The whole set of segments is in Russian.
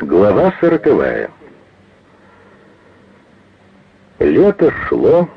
Глава сороковая. Лето шло,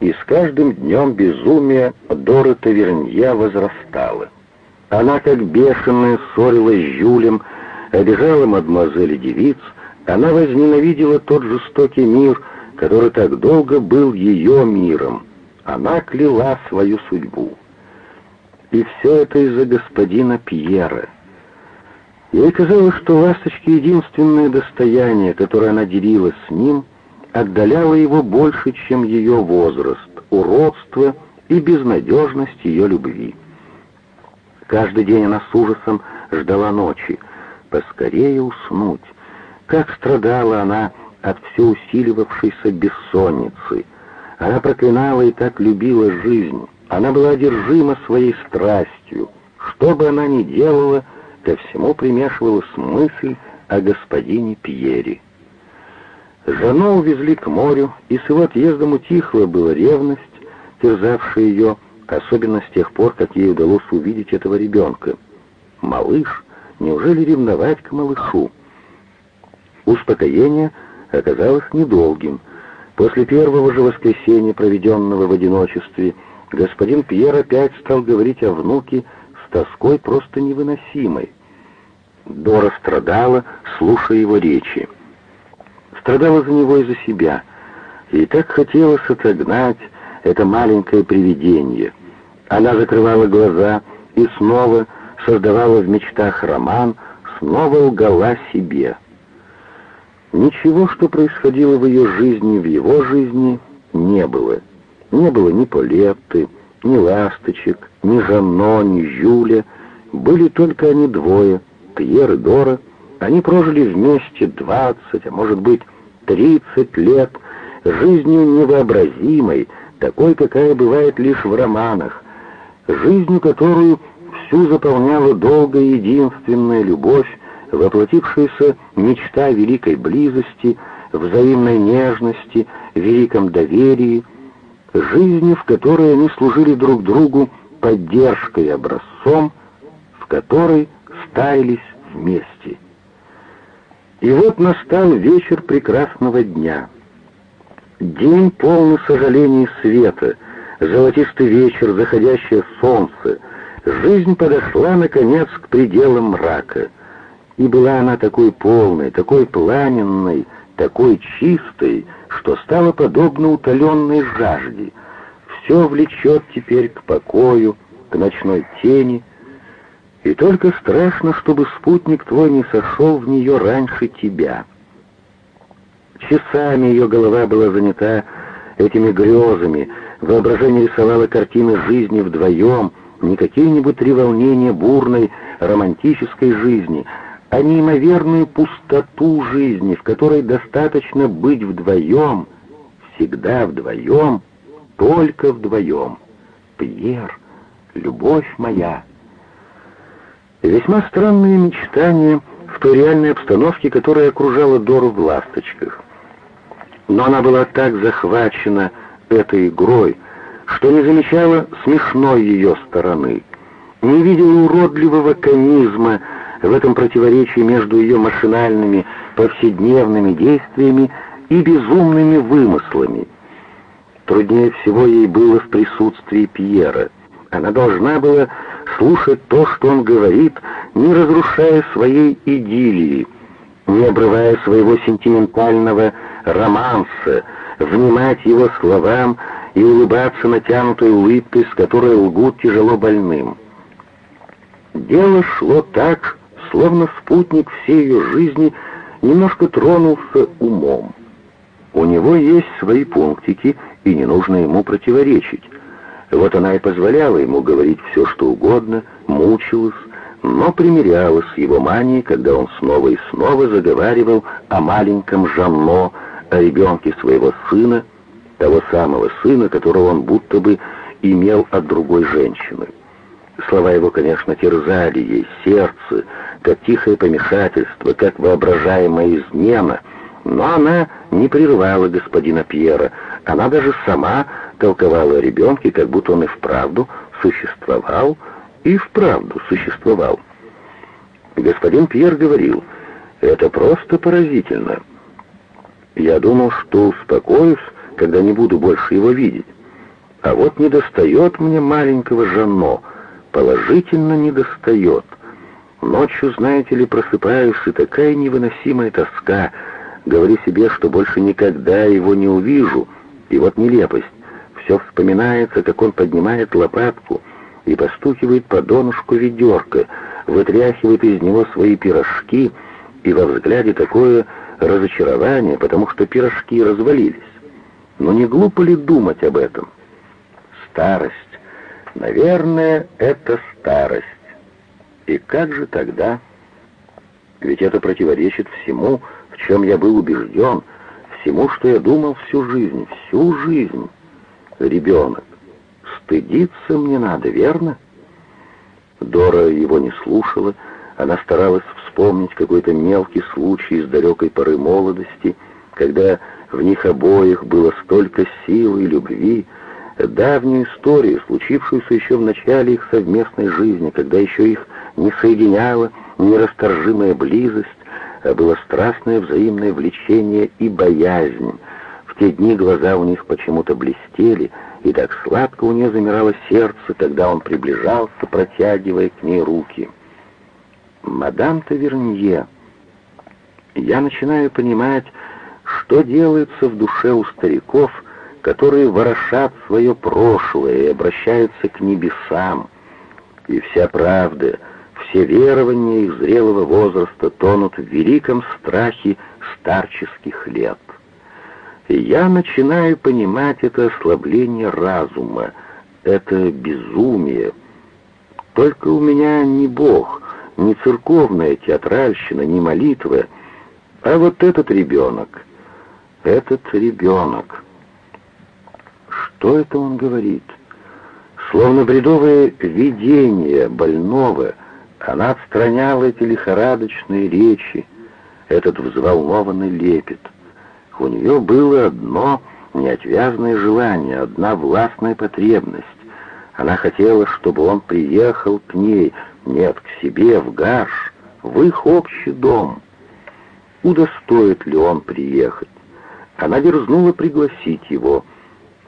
и с каждым днем безумие Доры Тавернья возрастало. Она, как бешеная, ссорилась с Жюлем, обижала мадемуазель девиц, она возненавидела тот жестокий мир, который так долго был ее миром. Она кляла свою судьбу. И все это из-за господина Пьера. Ей казалось, что ласточки единственное достояние, которое она делила с ним, отдаляло его больше, чем ее возраст, уродство и безнадежность ее любви. Каждый день она с ужасом ждала ночи, поскорее уснуть. Как страдала она от все усиливавшейся бессонницы. Она проклинала и так любила жизнь. Она была одержима своей страстью. Что бы она ни делала, ко всему примешивалась мысль о господине Пьере. Жанну увезли к морю, и с его отъездом утихла была ревность, терзавшая ее, особенно с тех пор, как ей удалось увидеть этого ребенка. Малыш, неужели ревновать к малышу? Успокоение оказалось недолгим. После первого же воскресенья, проведенного в одиночестве, господин Пьер опять стал говорить о внуке с тоской просто невыносимой. Дора страдала, слушая его речи. Страдала за него и за себя. И так хотелось отогнать это маленькое привидение. Она закрывала глаза и снова создавала в мечтах роман, снова лгала себе. Ничего, что происходило в ее жизни, в его жизни, не было. Не было ни Полетты, ни Ласточек, ни Жанно, ни Жюля. Были только они двое, Пьер и Дора. Они прожили вместе двадцать, а может быть, тридцать лет, жизнью невообразимой, такой, какая бывает лишь в романах, жизнью, которую всю заполняла долгая единственная любовь, воплотившаяся мечта великой близости, взаимной нежности, великом доверии, жизнью, в которой они служили друг другу поддержкой и образцом, в которой стаялись вместе. И вот настал вечер прекрасного дня. День полный сожалений света, золотистый вечер, заходящее солнце. Жизнь подошла, наконец, к пределам мрака. И была она такой полной, такой пламенной, такой чистой, что стала подобна утоленной жажде. Все влечет теперь к покою, к ночной тени, и только страшно, чтобы спутник твой не сошел в нее раньше тебя. Часами ее голова была занята этими грезами, воображение рисовало картины жизни вдвоем, не какие-нибудь треволнения бурной романтической жизни, а неимоверную пустоту жизни, в которой достаточно быть вдвоем, всегда вдвоем, только вдвоем. Пьер, любовь моя. Весьма странные мечтания в той реальной обстановке, которая окружала Дору в «Ласточках». Но она была так захвачена этой игрой, что не замечала смешной ее стороны, не видела уродливого комизма в этом противоречии между ее машинальными повседневными действиями и безумными вымыслами. Труднее всего ей было в присутствии Пьера. Она должна была слушать то, что он говорит, не разрушая своей идиллии, не обрывая своего сентиментального романса, внимать его словам и улыбаться натянутой улыбкой, с которой лгут тяжело больным. Дело шло так, словно спутник всей ее жизни немножко тронулся умом. У него есть свои пунктики, и не нужно ему противоречить. Вот она и позволяла ему говорить все, что угодно, мучилась, но примирялась с его манией, когда он снова и снова заговаривал о маленьком Жанно, о ребенке своего сына, того самого сына, которого он будто бы имел от другой женщины. Слова его, конечно, терзали ей сердце, как тихое помешательство, как воображаемая измена, но она не прерывала господина Пьера, она даже сама толковала о ребенке, как будто он и вправду существовал, и вправду существовал. Господин Пьер говорил, Это просто поразительно. Я думал, что успокоюсь, когда не буду больше его видеть. А вот не достает мне маленького Жанно, положительно не достает. Ночью, знаете ли, просыпаюсь, и такая невыносимая тоска. Говорю себе, что больше никогда его не увижу. И вот нелепость. Все вспоминается, как он поднимает лопатку и постукивает по донышку ведерка, вытряхивает из него свои пирожки, и во взгляде такое разочарование, потому что пирожки развалились. Но не глупо ли думать об этом? Старость. Наверное, это старость. И как же тогда? Ведь это противоречит всему, в чем я был убежден, всему, что я думал всю жизнь, всю жизнь. Ребенок. Стыдиться мне надо, верно? Дора его не слушала, она старалась вспомнить какой-то мелкий случай из далекой поры молодости, когда в них обоих было столько силы и любви, давнюю историю, случившуюся еще в начале их совместной жизни, когда еще их не соединяла нерасторжимая близость, а было страстное взаимное влечение и боязнь. В те дни глаза у них почему-то блестели, и так сладко у нее замирало сердце, когда он приближался, протягивая к ней руки. «Мадам Тавернье, я начинаю понимать, что делается в душе у стариков, которые ворошат свое прошлое и обращаются к небесам. И вся правда, все верования их зрелого возраста тонут в великом страхе старческих лет. Я начинаю понимать это ослабление разума, это безумие. Только у меня не Бог, не церковная театральщина, не молитва, а вот этот ребенок, этот ребенок. Что это он говорит? Словно бредовое видение больного, она отстраняла эти лихорадочные речи, этот взволнованный лепет. У нее было одно неотвязное желание, одна властная потребность. Она хотела, чтобы он приехал к ней, нет, к себе, в Гаш, в их общий дом. Удостоит ли он приехать? Она дерзнула пригласить его —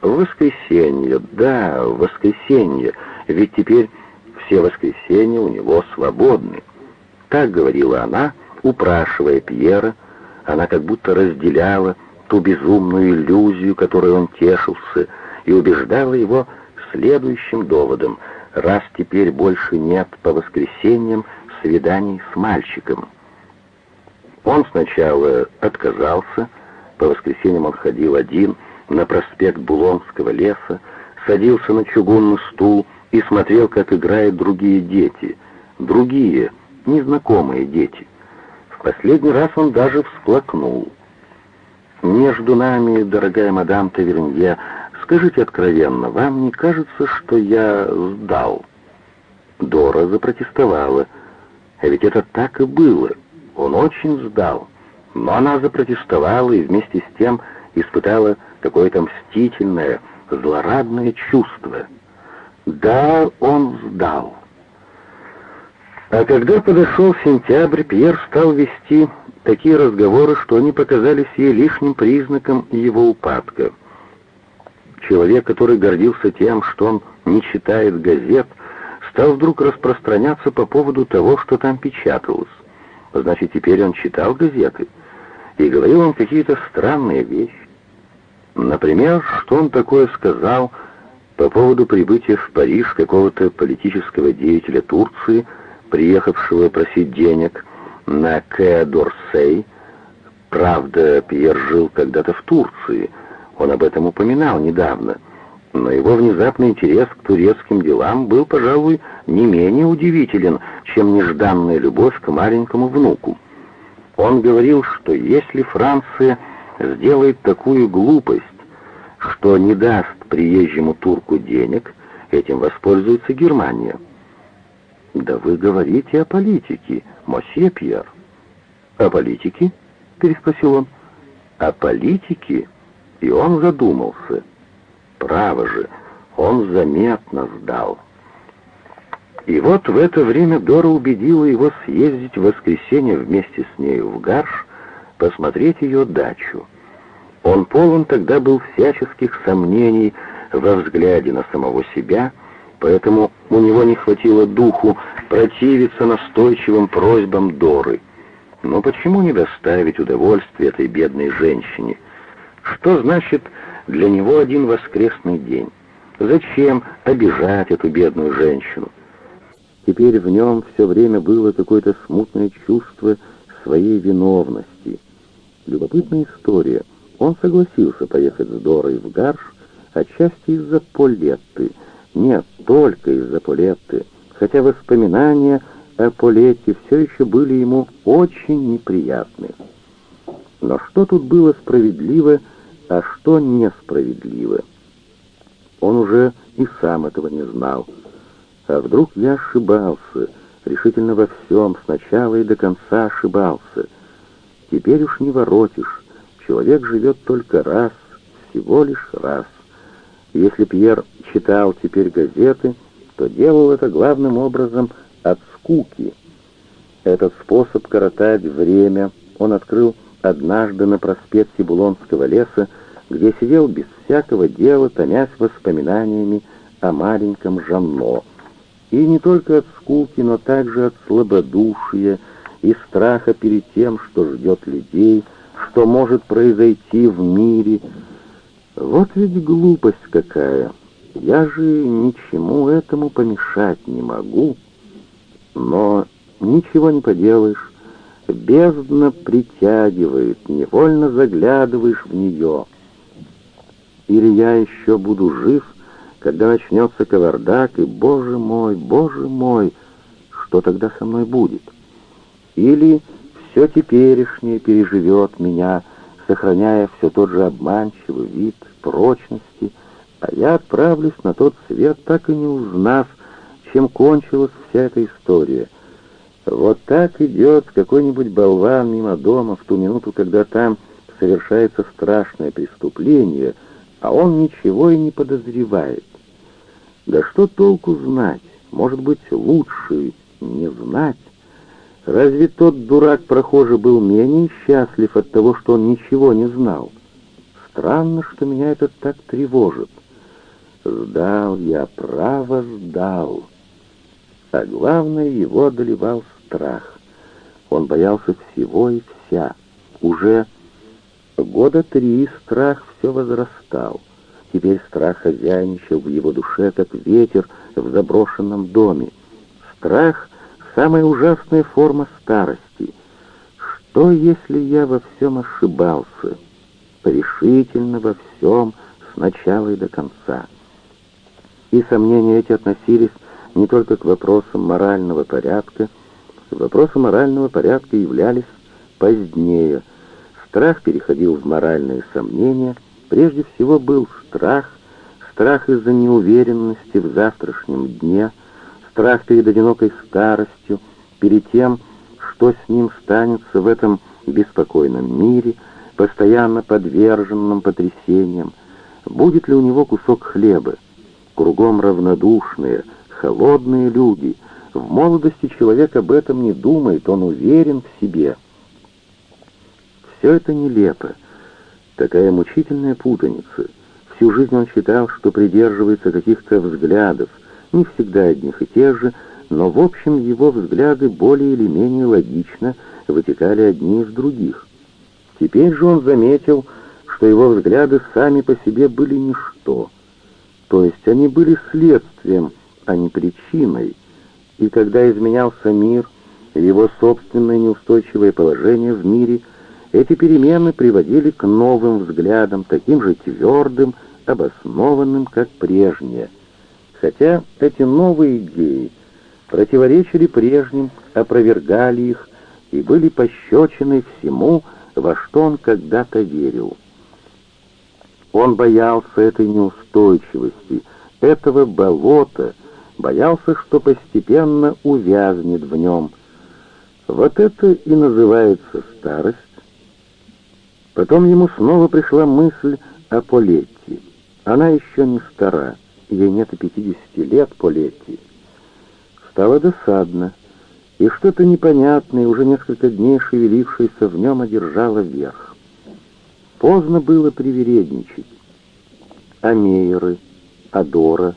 в воскресенье, да, в воскресенье, ведь теперь все воскресенья у него свободны. Так говорила она, упрашивая Пьера, она как будто разделяла ту безумную иллюзию, которой он тешился, и убеждала его следующим доводом, раз теперь больше нет по воскресеньям свиданий с мальчиком. Он сначала отказался, по воскресеньям он ходил один, на проспект Булонского леса, садился на чугунный стул и смотрел, как играют другие дети. Другие, незнакомые дети. Последний раз он даже всплакнул. «Между нами, дорогая мадам Тавернье, скажите откровенно, вам не кажется, что я сдал?» Дора запротестовала. А ведь это так и было. Он очень сдал. Но она запротестовала и вместе с тем испытала какое-то мстительное, злорадное чувство. Да, он сдал. А когда подошел сентябрь, Пьер стал вести такие разговоры, что они показались ей лишним признаком его упадка. Человек, который гордился тем, что он не читает газет, стал вдруг распространяться по поводу того, что там печаталось. Значит, теперь он читал газеты, и говорил он какие-то странные вещи. Например, что он такое сказал по поводу прибытия в Париж какого-то политического деятеля Турции, приехавшего просить денег на Кэ Дорсей. Правда, Пьер жил когда-то в Турции, он об этом упоминал недавно, но его внезапный интерес к турецким делам был, пожалуй, не менее удивителен, чем нежданная любовь к маленькому внуку. Он говорил, что если Франция сделает такую глупость, что не даст приезжему турку денег, этим воспользуется Германия. «Да вы говорите о политике, мосье Пьер». «О политике?» — переспросил он. «О политике?» И он задумался. «Право же, он заметно сдал». И вот в это время Дора убедила его съездить в воскресенье вместе с нею в Гарш, посмотреть ее дачу. Он полон тогда был всяческих сомнений во взгляде на самого себя, поэтому у него не хватило духу противиться настойчивым просьбам Доры. Но почему не доставить удовольствие этой бедной женщине? Что значит для него один воскресный день? Зачем обижать эту бедную женщину? Теперь в нем все время было какое-то смутное чувство своей виновности. Любопытная история. Он согласился поехать с Дорой в Гарш, отчасти из-за Полетты. Нет, только из-за Полетты, хотя воспоминания о Полете все еще были ему очень неприятны. Но что тут было справедливо, а что несправедливо? Он уже и сам этого не знал. А вдруг я ошибался, решительно во всем, сначала и до конца ошибался. Теперь уж не воротишь. Человек живет только раз, всего лишь раз. Если Пьер читал теперь газеты, то делал это главным образом от скуки. Этот способ коротать время он открыл однажды на проспекте Булонского леса, где сидел без всякого дела, томясь воспоминаниями о маленьком Жанно — и не только от скуки, но также от слабодушия и страха перед тем, что ждет людей, что может произойти в мире. Вот ведь глупость какая. Я же ничему этому помешать не могу. Но ничего не поделаешь. Бездна притягивает, невольно заглядываешь в нее. Или я еще буду жив, когда начнется кавардак, и, боже мой, боже мой, что тогда со мной будет? Или все теперешнее переживет меня, сохраняя все тот же обманчивый вид прочности, а я отправлюсь на тот свет, так и не узнав, чем кончилась вся эта история. Вот так идет какой-нибудь болван мимо дома в ту минуту, когда там совершается страшное преступление — а он ничего и не подозревает. Да что толку знать? Может быть, лучше не знать? Разве тот дурак прохожий был менее счастлив от того, что он ничего не знал? Странно, что меня это так тревожит. Сдал я, право сдал. А главное, его одолевал страх. Он боялся всего и вся. Уже года три страх все возрастал. Теперь страх хозяйничал в его душе, как ветер в заброшенном доме. Страх — самая ужасная форма старости. Что, если я во всем ошибался? Решительно во всем, с начала и до конца. И сомнения эти относились не только к вопросам морального порядка. Вопросы морального порядка являлись позднее. Страх переходил в моральные сомнения — Прежде всего был страх, страх из-за неуверенности в завтрашнем дне, страх перед одинокой старостью, перед тем, что с ним станется в этом беспокойном мире, постоянно подверженном потрясениям, будет ли у него кусок хлеба. Кругом равнодушные, холодные люди. В молодости человек об этом не думает, он уверен в себе. Все это нелепо. Такая мучительная путаница. Всю жизнь он считал, что придерживается каких-то взглядов, не всегда одних и тех же, но в общем его взгляды более или менее логично вытекали одни из других. Теперь же он заметил, что его взгляды сами по себе были ничто, то есть они были следствием, а не причиной, и когда изменялся мир, его собственное неустойчивое положение в мире – эти перемены приводили к новым взглядам, таким же твердым, обоснованным, как прежние. Хотя эти новые идеи противоречили прежним, опровергали их и были пощечины всему, во что он когда-то верил. Он боялся этой неустойчивости, этого болота, боялся, что постепенно увязнет в нем. Вот это и называется старость, Потом ему снова пришла мысль о Полетти. Она еще не стара, ей нет и 50 лет Полетти. Стало досадно, и что-то непонятное, уже несколько дней шевелившееся в нем, одержало верх. Поздно было привередничать. А Мейеры, Адора.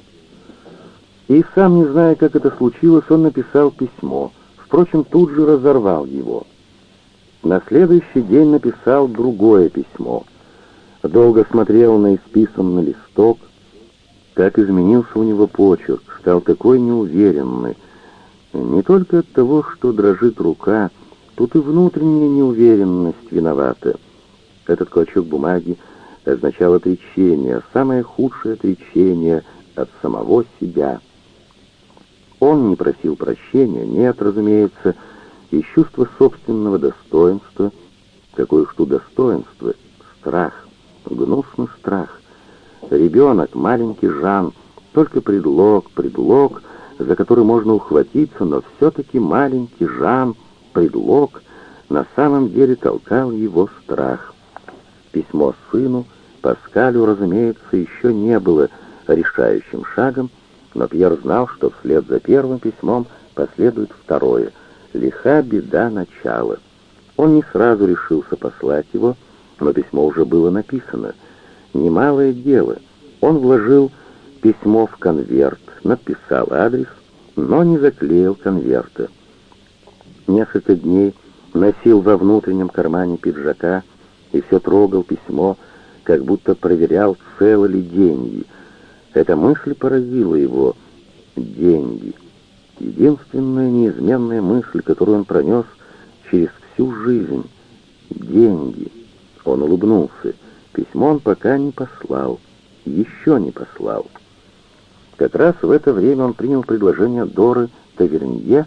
И сам, не зная, как это случилось, он написал письмо. Впрочем, тут же разорвал его. На следующий день написал другое письмо. Долго смотрел на исписанный листок, как изменился у него почерк, стал такой неуверенный. Не только от того, что дрожит рука, тут и внутренняя неуверенность виновата. Этот клочок бумаги означал отречение, самое худшее отречение от самого себя. Он не просил прощения, нет, разумеется, и чувство собственного достоинства, какое тут достоинство, страх, гнусный страх. Ребенок, маленький Жан, только предлог, предлог, за который можно ухватиться, но все-таки маленький Жан, предлог, на самом деле толкал его страх. Письмо сыну, Паскалю, разумеется, еще не было решающим шагом, но Пьер знал, что вслед за первым письмом последует второе. Лиха беда начала. Он не сразу решился послать его, но письмо уже было написано — Немалое дело. Он вложил письмо в конверт, написал адрес, но не заклеил конверта. Несколько дней носил во внутреннем кармане пиджака и все трогал письмо, как будто проверял, целы ли деньги. Эта мысль поразила его. Деньги. Единственная неизменная мысль, которую он пронес через всю жизнь. Деньги. Он улыбнулся. Письмо он пока не послал, еще не послал. Как раз в это время он принял предложение Доры Тавернье,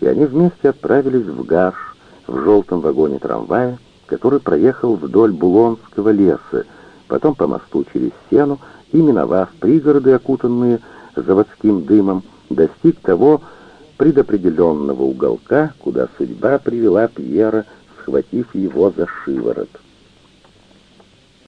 и они вместе отправились в Гарш, в желтом вагоне трамвая, который проехал вдоль Булонского леса, потом по мосту через Сену и, миновав пригороды, окутанные заводским дымом, достиг того предопределенного уголка, куда судьба привела Пьера, схватив его за шиворот.